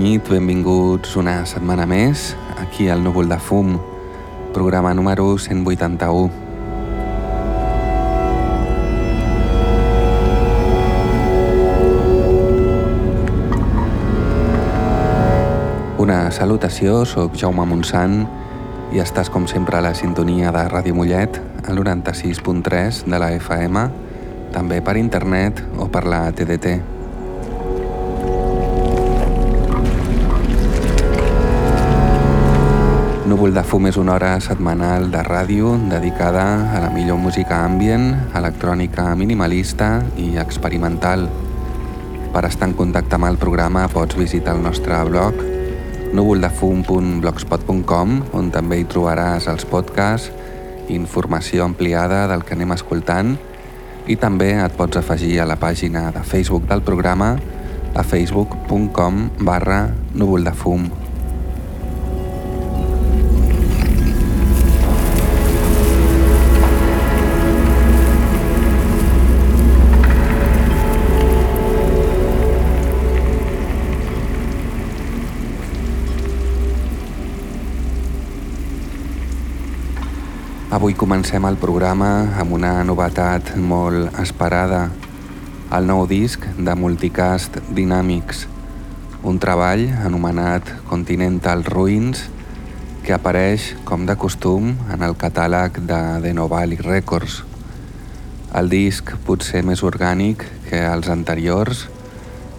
nit, benvinguts una setmana més aquí al Núvol de Fum, programa número 181. Una salutació, sóc Jaume Montsant i estàs com sempre a la sintonia de Ràdio Mollet, al 96.3 de la FM, també per internet o per la TDT. Núvol de fum és una hora setmanal de ràdio dedicada a la millor música ambient, electrònica minimalista i experimental. Per estar en contacte amb el programa pots visitar el nostre blog núvoldefum.blogspot.com on també hi trobaràs els podcasts, informació ampliada del que anem escoltant i també et pots afegir a la pàgina de Facebook del programa a facebook.com barra núvoldefum.com Avui comencem el programa amb una novetat molt esperada, el nou disc de Multicast Dynamics, un treball anomenat Continental Ruins que apareix, com de costum, en el catàleg de The Novali Records. El disc potser més orgànic que els anteriors,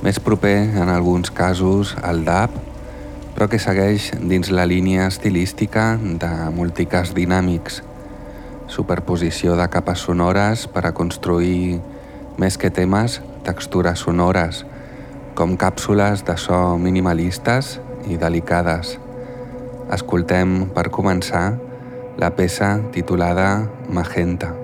més proper en alguns casos al DAP, però que segueix dins la línia estilística de Multicast Dynamics, superposició de capes sonores per a construir més que temes, textures sonores, com càpsules de so minimalistes i delicades. Escoltem, per començar, la peça titulada Magenta.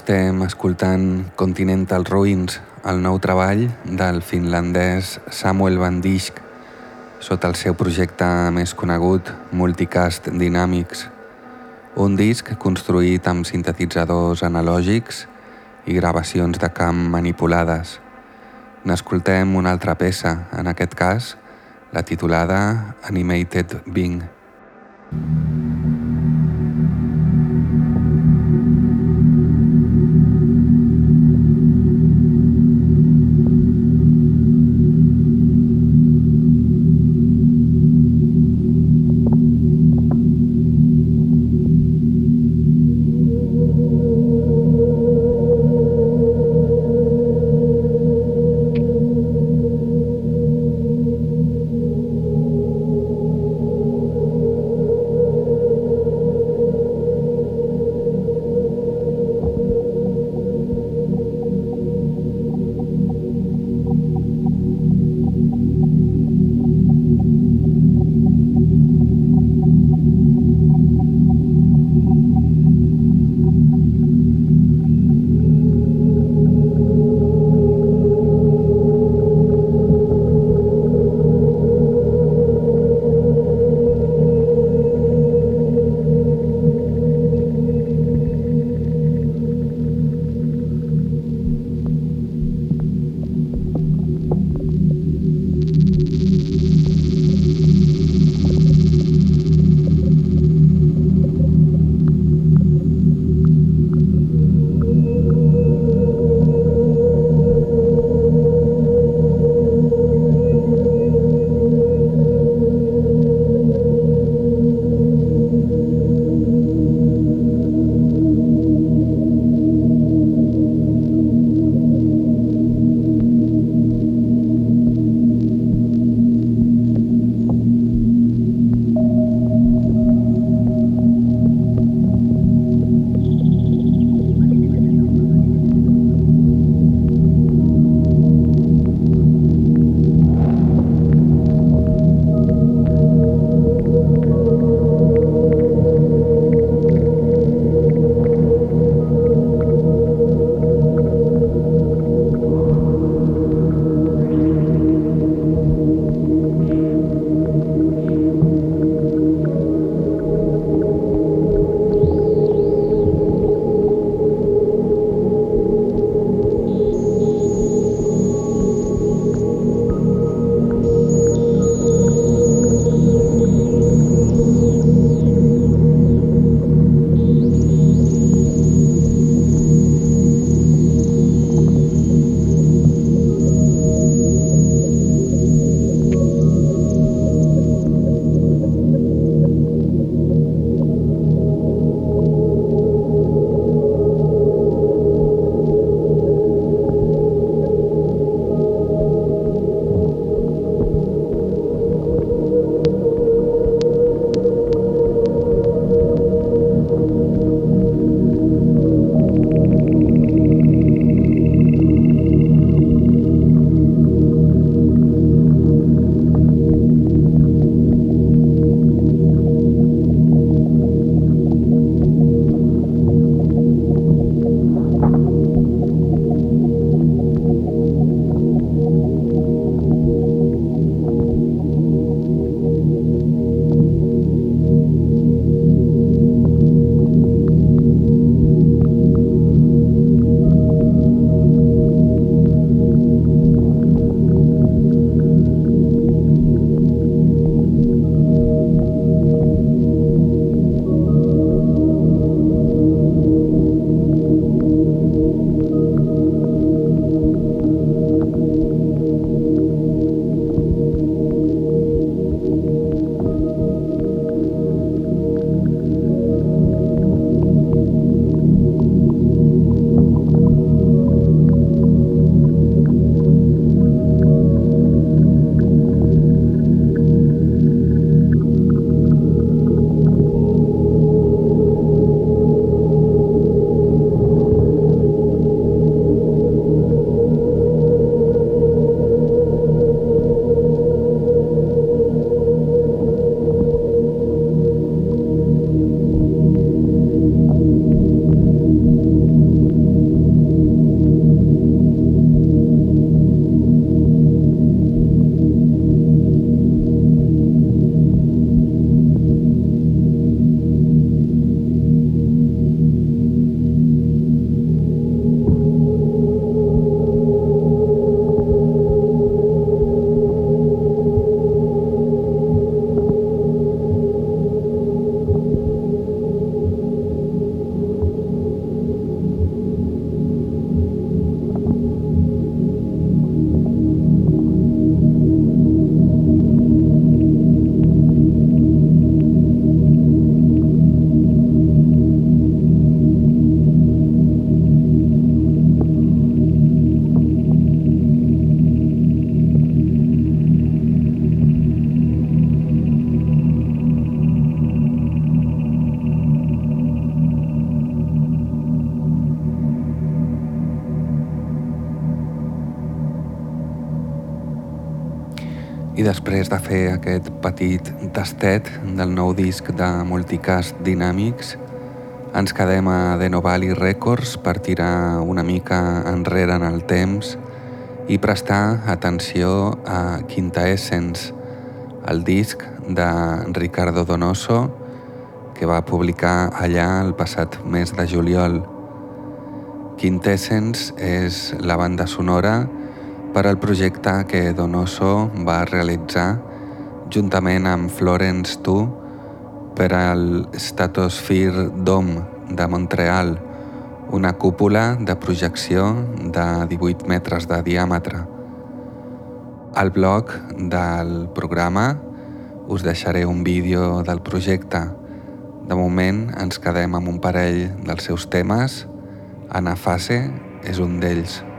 Estem escoltant Continental Ruins, el nou treball del finlandès Samuel Van Dijk, sota el seu projecte més conegut, Multicast Dynamics, un disc construït amb sintetitzadors analògics i gravacions de camp manipulades. N'escoltem una altra peça, en aquest cas, la titulada Animated Bing. I fer aquest petit tastet del nou disc de Multicast Dynamics, ens quedem a The Novali Records per tirar una mica enrere en el temps i prestar atenció a Quinta Essence, el disc de Ricardo Donoso que va publicar allà el passat mes de juliol. Quintessence és la banda sonora per al projecte que Donoso va realitzar juntament amb Florence Tu per al Stratosphere Dome de Montreal, una cúpula de projecció de 18 metres de diàmetre. Al blog del programa us deixaré un vídeo del projecte. De moment ens quedem amb un parell dels seus temes. Anafase és un d'ells.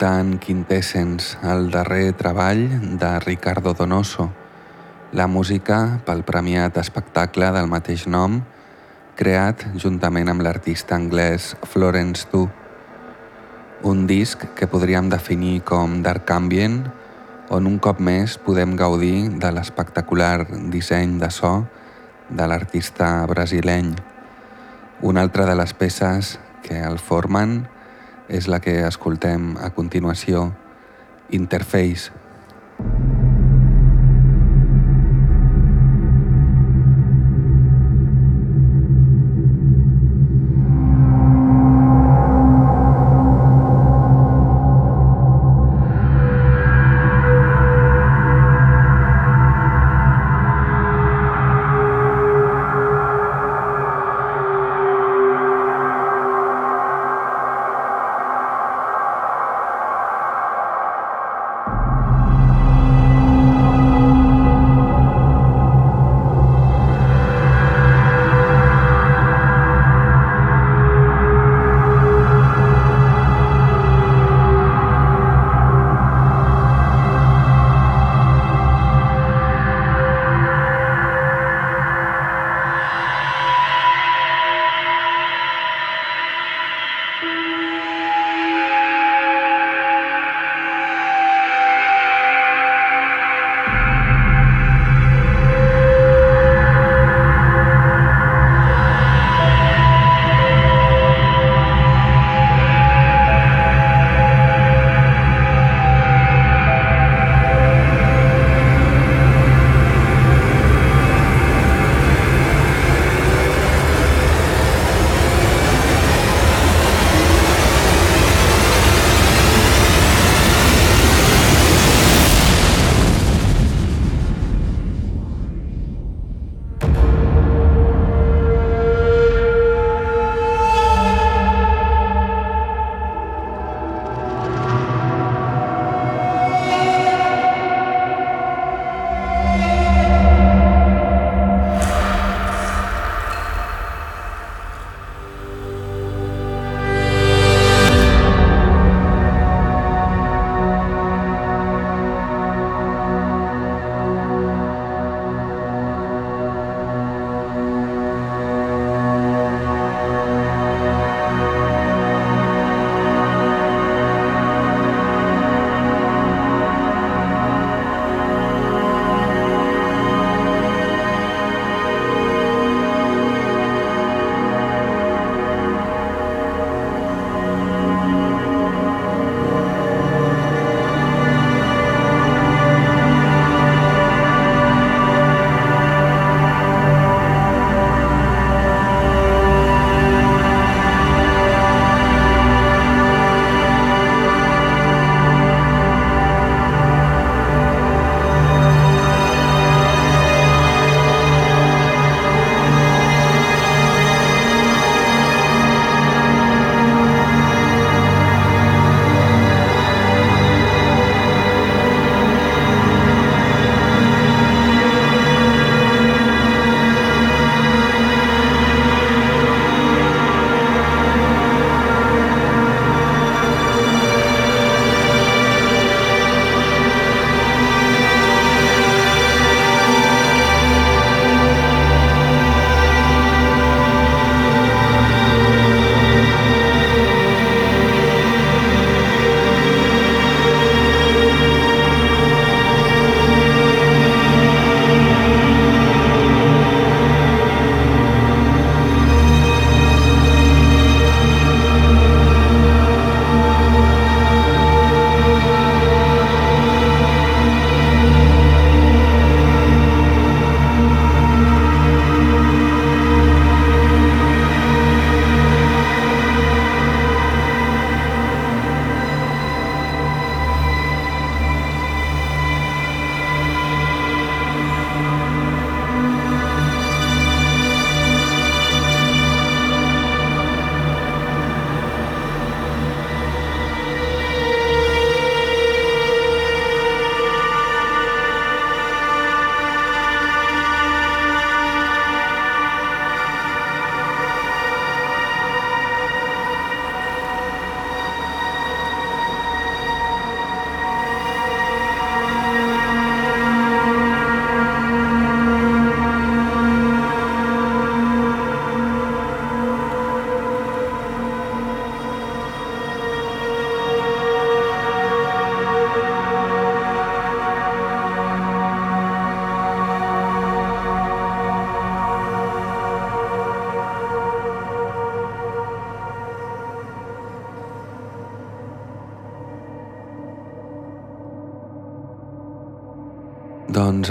Escoltant Quintessence, el darrer treball de Ricardo Donoso, la música pel premiat espectacle del mateix nom, creat juntament amb l'artista anglès Florence Du. Un disc que podríem definir com dark ambient, on un cop més podem gaudir de l'espectacular disseny de so de l'artista brasileny. Una altra de les peces que el formen és la que escoltem a continuació, Interface. Doncs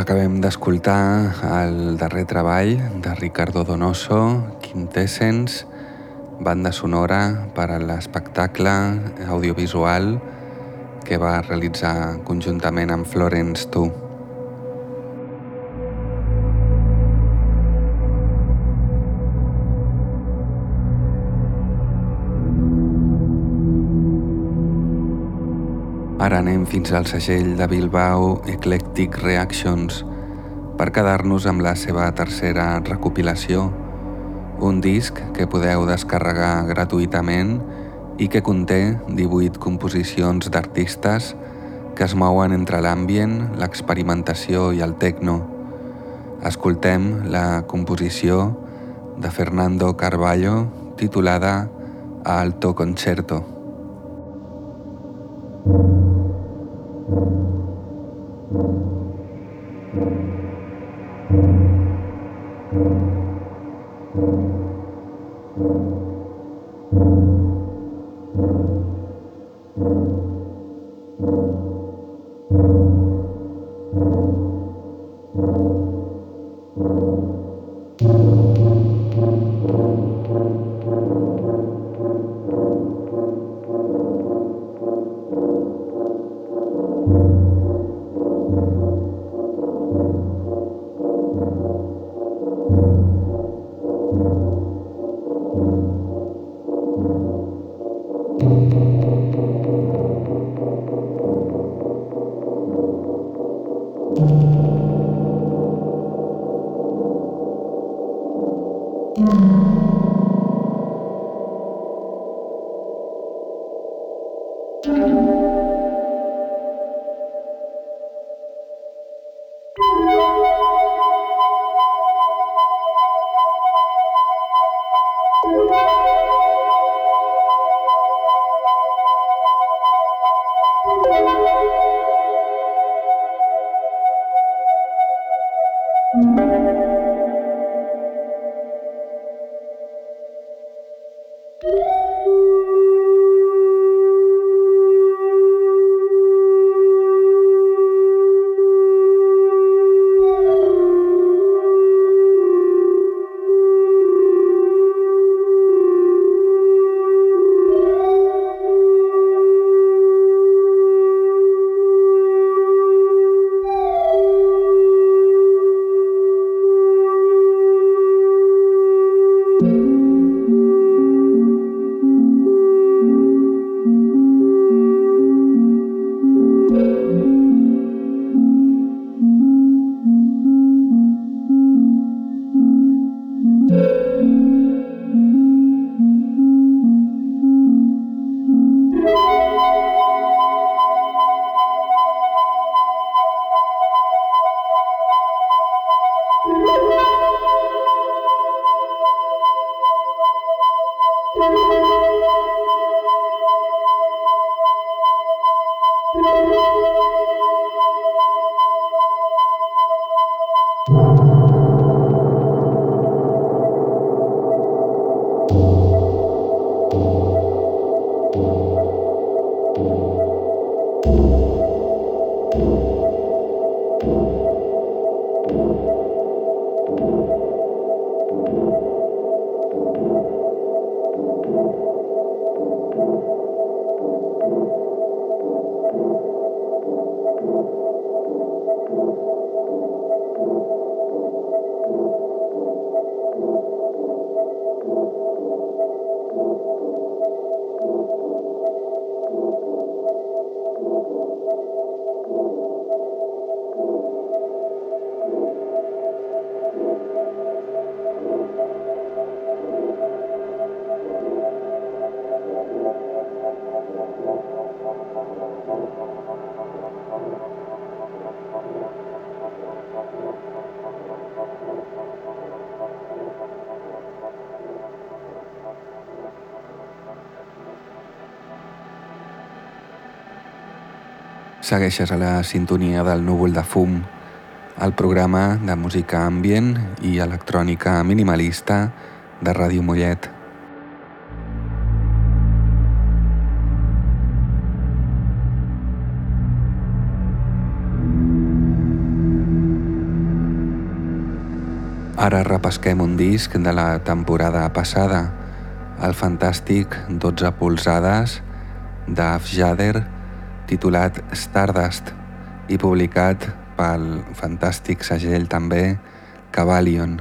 acabem d'escoltar el darrer treball de Ricardo Donoso, Quintessence, banda sonora per a l'espectacle audiovisual que va realitzar conjuntament amb Florence 2. Fins al segell de Bilbao Eclectic Reactions per quedar-nos amb la seva tercera recopilació, un disc que podeu descarregar gratuïtament i que conté 18 composicions d'artistes que es mouen entre l'ambient, l'experimentació i el techno. Escoltem la composició de Fernando Carballo titulada Alto Concerto. thank you. Música Segueixes a la sintonia del núvol de fum, el programa de música ambient i electrònica minimalista de Ràdio Mollet. Ara repesquem un disc de la temporada passada, el fantàstic 12 polzades d'Afjader titulat Stardust i publicat pel fantàstic segell també Cavalion.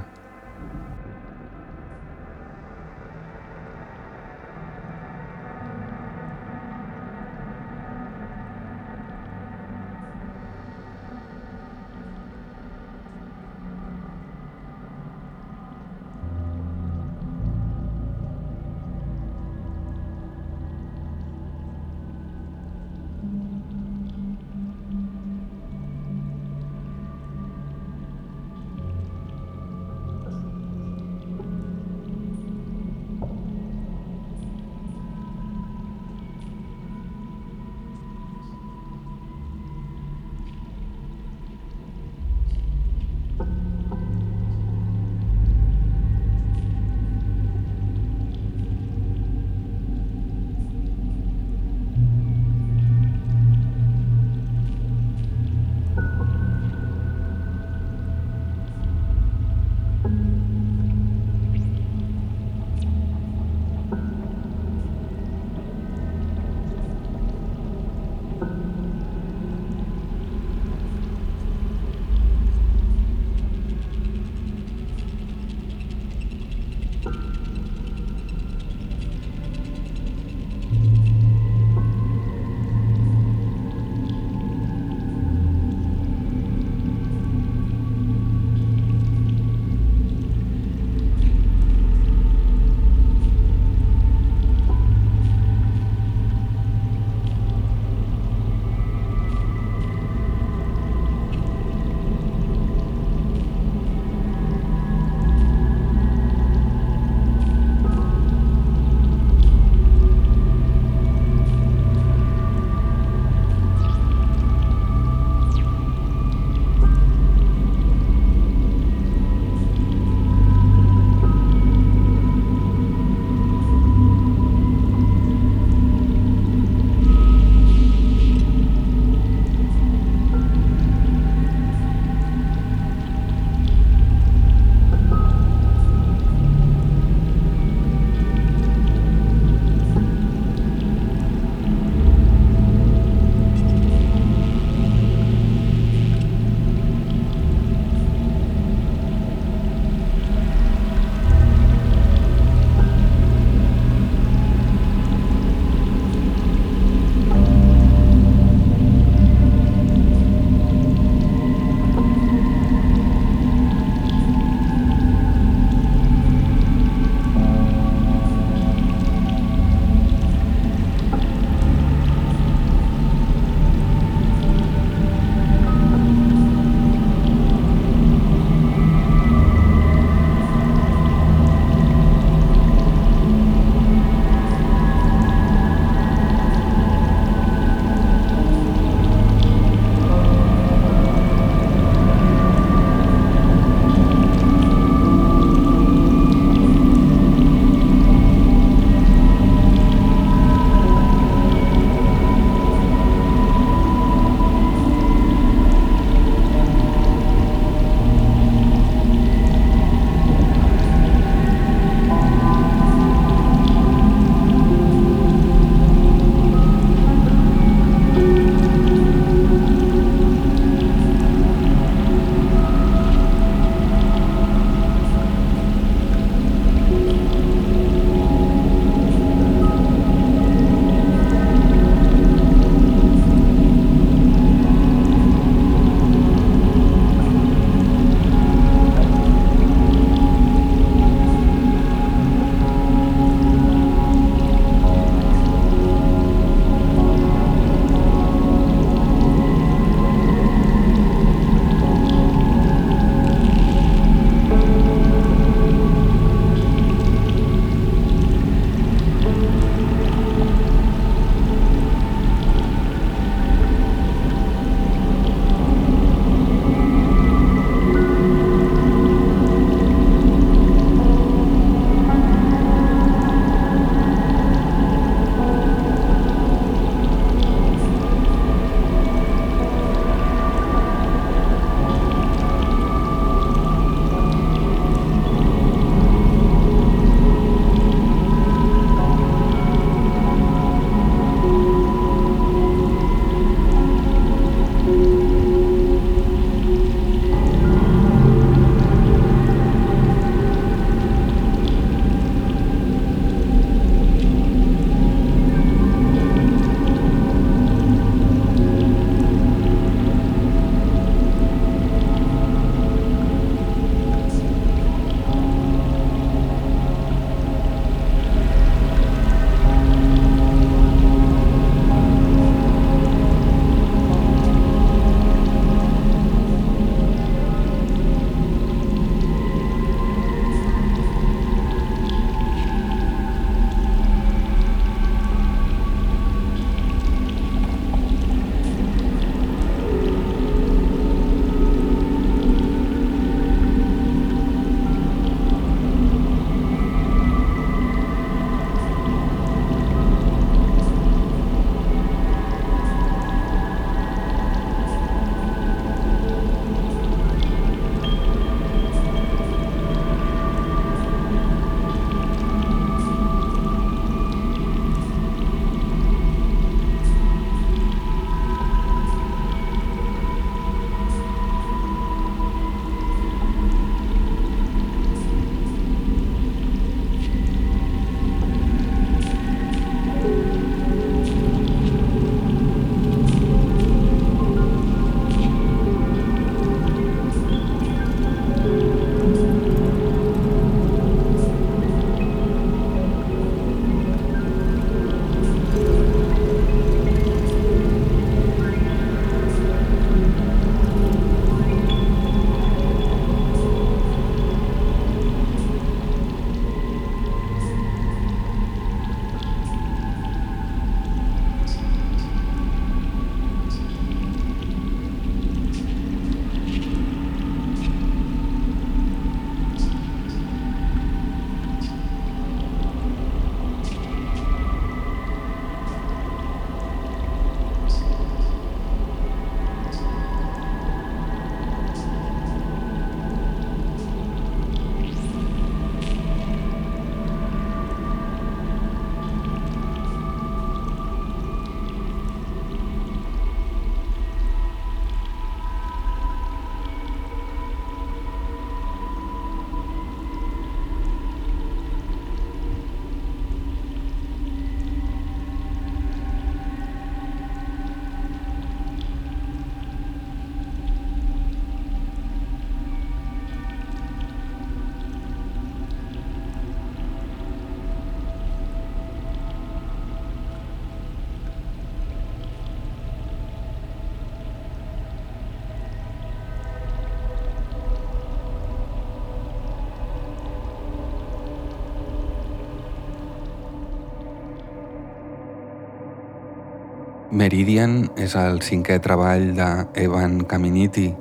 Meridian és el cinquè treball de Evan Caminiti,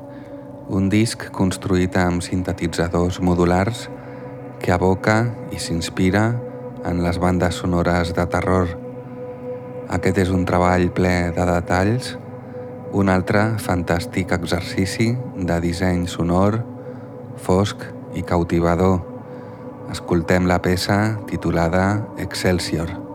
un disc construït amb sintetitzadors modulars que aboca i s'inspira en les bandes sonores de terror. Aquest és un treball ple de detalls, un altre fantàstic exercici de disseny sonor, fosc i cautivador. Escoltem la peça titulada Excelsior.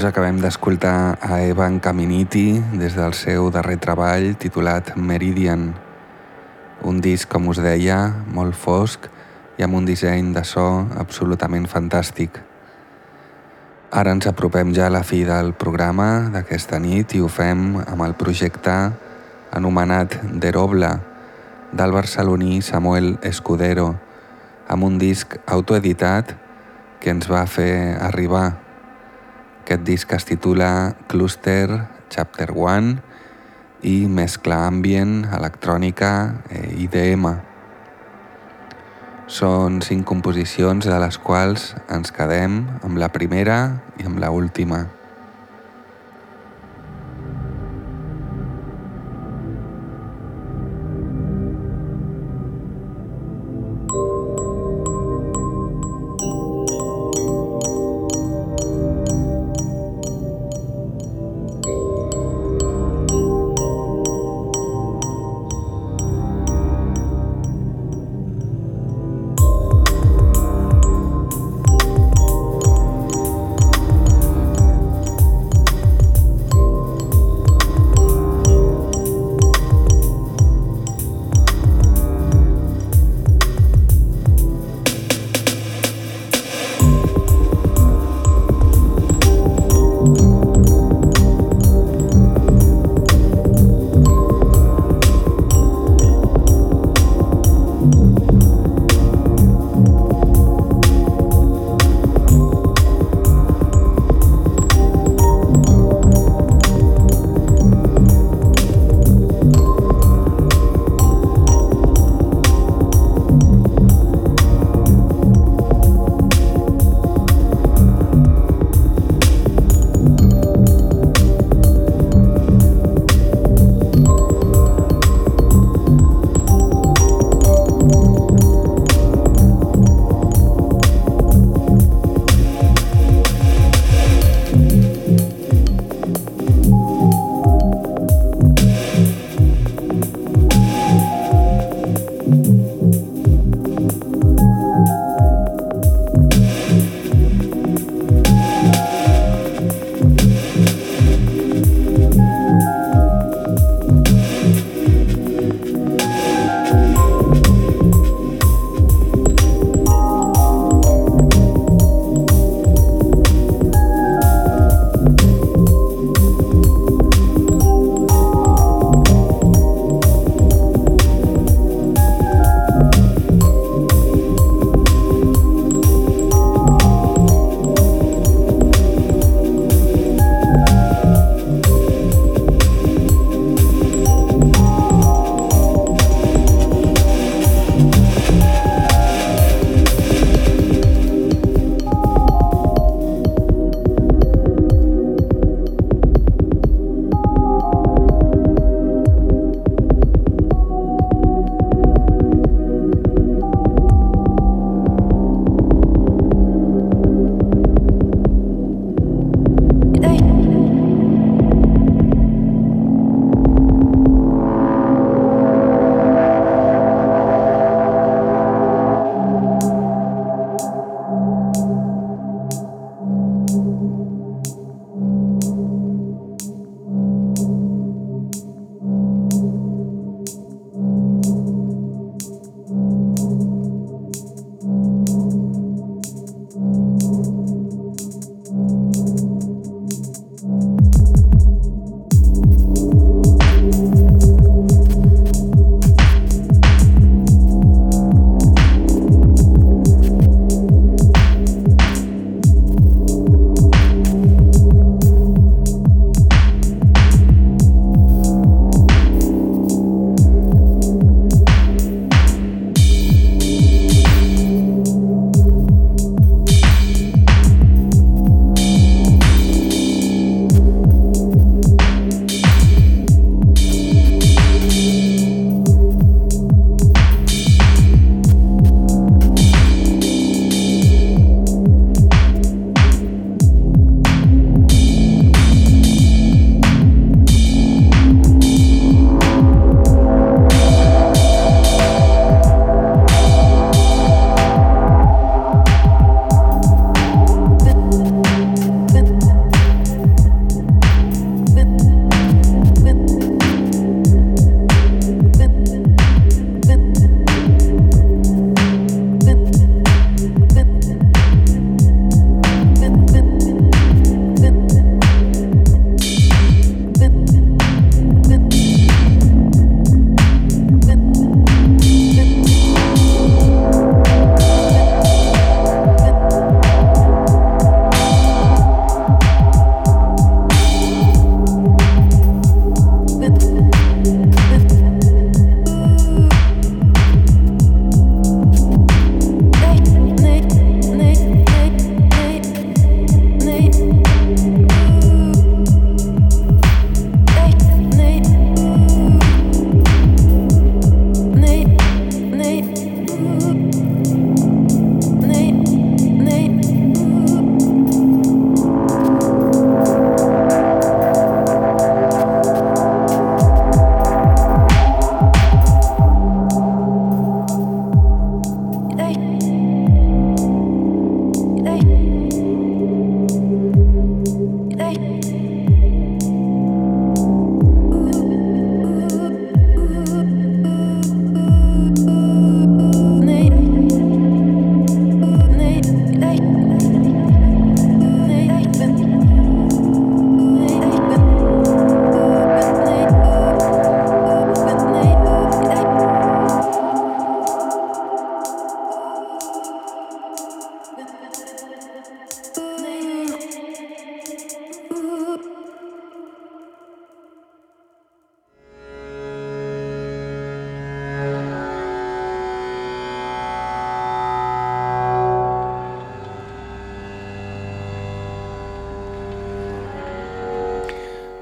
Doncs acabem d'escoltar a Evan Caminiti des del seu darrer treball titulat Meridian, un disc, com us deia, molt fosc i amb un disseny de so absolutament fantàstic. Ara ens apropem ja a la fi del programa d'aquesta nit i ho fem amb el projecte anomenat Derobla del barceloní Samuel Escudero amb un disc autoeditat que ens va fer arribar aquest disc es titula Cluster Chapter 1 i mescla ambient, electrònica i eh, IDM. Són cinc composicions de les quals ens quedem amb la primera i amb la última.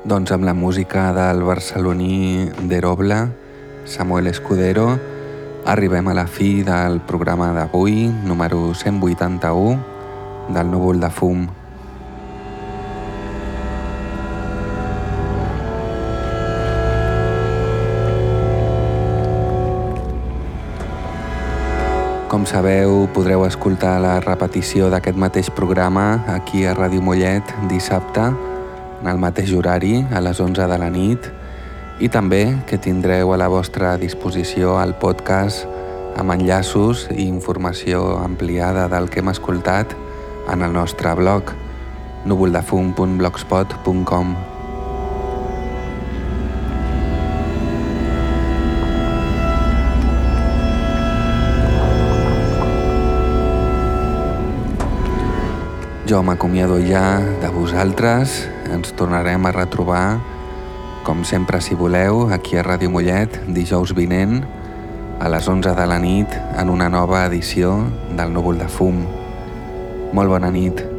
Doncs amb la música del barceloní d'Eroble, Samuel Escudero, arribem a la fi del programa d'avui, número 181, del núvol de fum. Com sabeu, podreu escoltar la repetició d'aquest mateix programa aquí a Ràdio Mollet dissabte, el mateix horari, a les 11 de la nit, i també que tindreu a la vostra disposició el podcast amb enllaços i informació ampliada del que hem escoltat en el nostre blog núvoldefum.blogspot.com Jo m'acomiado ja de vosaltres, ens tornarem a retrobar, com sempre si voleu, aquí a Ràdio Mollet, dijous vinent, a les 11 de la nit, en una nova edició del Núvol de Fum. Molt bona nit.